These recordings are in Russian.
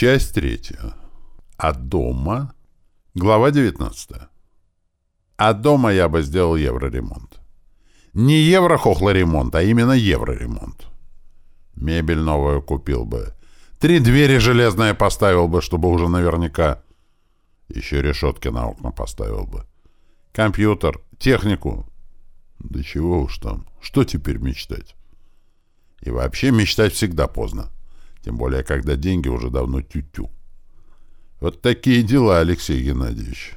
Часть третья. От дома. Глава 19. От дома я бы сделал евроремонт. Не евро-хохлоремонт, а именно евроремонт. Мебель новую купил бы. Три двери железные поставил бы, чтобы уже наверняка. Еще решетки на окна поставил бы. Компьютер, технику. Да чего уж там. Что теперь мечтать? И вообще мечтать всегда поздно. Тем более, когда деньги уже давно тю-тю. Вот такие дела, Алексей Геннадьевич.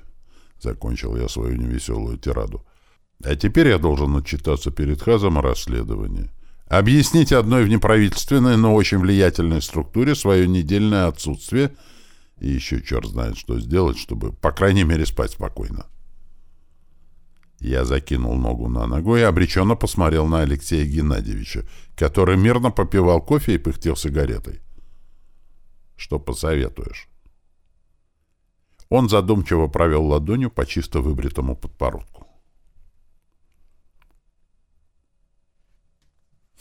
Закончил я свою невеселую тираду. А теперь я должен отчитаться перед Хазом о расследовании. Объяснить одной внеправительственной, но очень влиятельной структуре свое недельное отсутствие и еще черт знает, что сделать, чтобы, по крайней мере, спать спокойно. Я закинул ногу на ногу и обреченно посмотрел на Алексея Геннадьевича, который мирно попивал кофе и пыхтел сигаретой. «Что посоветуешь?» Он задумчиво провел ладонью по чисто выбритому подбородку.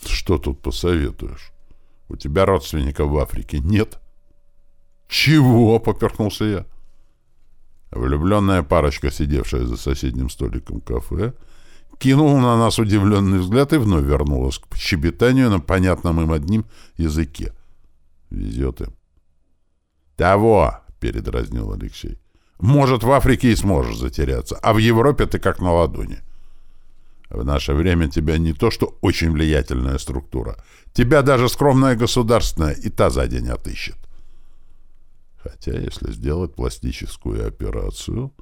«Что тут посоветуешь? У тебя родственников в Африке нет?» «Чего?» — поперхнулся я. Влюбленная парочка, сидевшая за соседним столиком кафе, кинула на нас удивленный взгляд и вновь вернулась к щебетанию на понятном им одним языке. Везет им. «Того!» — передразнил Алексей. «Может, в Африке и сможешь затеряться, а в Европе ты как на ладони. В наше время тебя не то что очень влиятельная структура, тебя даже скромная государственная и та за день отыщет. Хотя, если сделать пластическую операцию...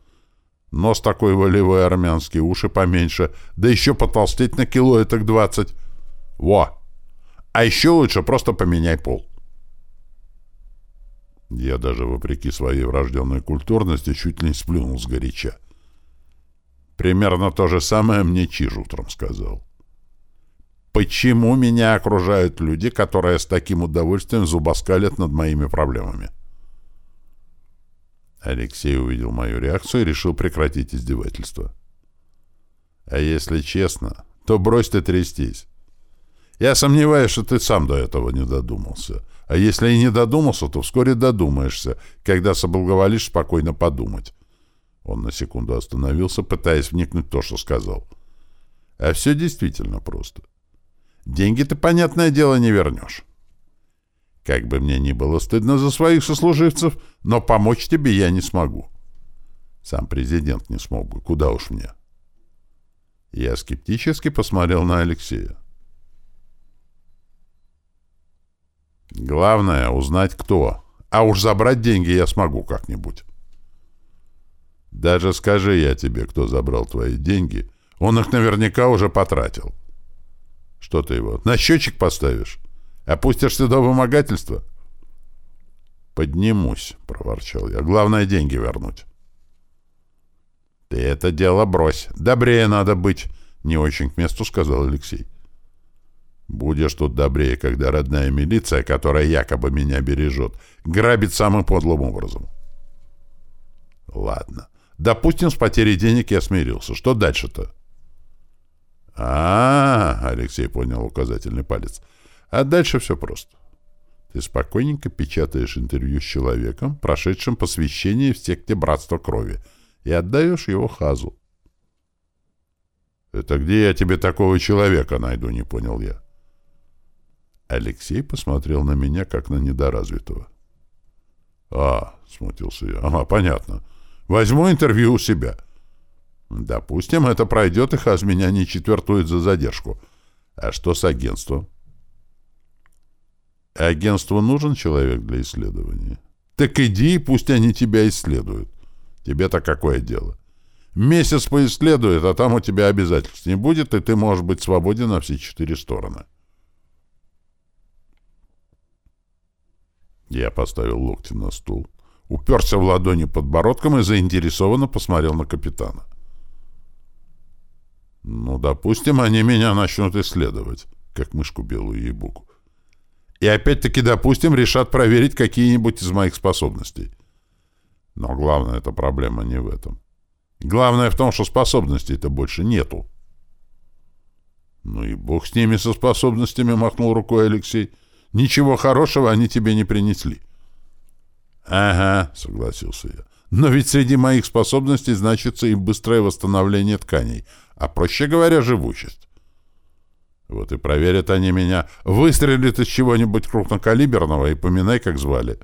Нос такой волевой армянский, уши поменьше, да еще потолстеть на кило этак двадцать. Во! А еще лучше просто поменяй пол. Я даже, вопреки своей врожденной культурности, чуть не сплюнул сгоряча. Примерно то же самое мне Чиж утром сказал. Почему меня окружают люди, которые с таким удовольствием зубоскалят над моими проблемами? — Алексей увидел мою реакцию и решил прекратить издевательство. «А если честно, то брось ты трястись. Я сомневаюсь, что ты сам до этого не додумался. А если и не додумался, то вскоре додумаешься, когда соблаговолишь спокойно подумать». Он на секунду остановился, пытаясь вникнуть в то, что сказал. «А все действительно просто. Деньги ты, понятное дело, не вернешь». Как бы мне ни было стыдно за своих сослуживцев, но помочь тебе я не смогу. Сам президент не смог бы. Куда уж мне? Я скептически посмотрел на Алексея. Главное — узнать, кто. А уж забрать деньги я смогу как-нибудь. Даже скажи я тебе, кто забрал твои деньги, он их наверняка уже потратил. Что ты его, на счетчик поставишь? Опустишься до вымогательства? Поднимусь, проворчал я. Главное, деньги вернуть. Ты это дело брось. Добрее надо быть, не очень к месту сказал Алексей. Будешь тут добрее, когда родная милиция, которая якобы меня бережет, грабит самым подлым образом. Ладно. Допустим, с потерей денег я смирился. Что дальше-то? А, -а, -а Алексей понял указательный палец. А дальше все просто. Ты спокойненько печатаешь интервью с человеком, прошедшим посвящение в секте Братства Крови, и отдаешь его Хазу. «Это где я тебе такого человека найду?» — не понял я. Алексей посмотрел на меня, как на недоразвитого. «А, — смутился я, — ага, понятно. Возьму интервью у себя. Допустим, это пройдет, и Хаз меня не четвертует за задержку. А что с агентством?» Агентству нужен человек для исследования? Так иди, и пусть они тебя исследуют. Тебе-то какое дело? Месяц поисследует, а там у тебя обязательств не будет, и ты можешь быть свободен на все четыре стороны. Я поставил локти на стул, уперся в ладони подбородком и заинтересованно посмотрел на капитана. Ну, допустим, они меня начнут исследовать, как мышку белую ей-буку. И опять-таки, допустим, решат проверить какие-нибудь из моих способностей. Но главное, эта проблема не в этом. Главное в том, что способностей-то больше нету. Ну и бог с ними со способностями, махнул рукой Алексей. Ничего хорошего они тебе не принесли. «Ага», — согласился я. «Но ведь среди моих способностей значится и быстрое восстановление тканей, а, проще говоря, живучесть. Вот и проверят они меня. Выстрелит из чего-нибудь крупнокалиберного и поминай, как звали».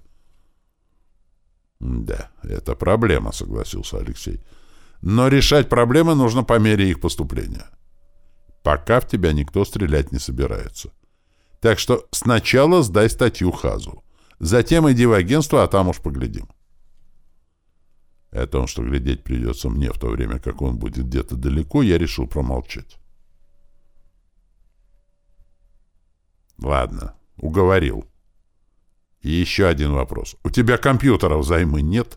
«Да, это проблема», — согласился Алексей. «Но решать проблемы нужно по мере их поступления. Пока в тебя никто стрелять не собирается. Так что сначала сдай статью Хазу. Затем иди в агентство, а там уж поглядим». О том, что глядеть придется мне в то время, как он будет где-то далеко, я решил промолчать. «Ладно, уговорил». И еще один вопрос. У тебя компьютера взаймы нет?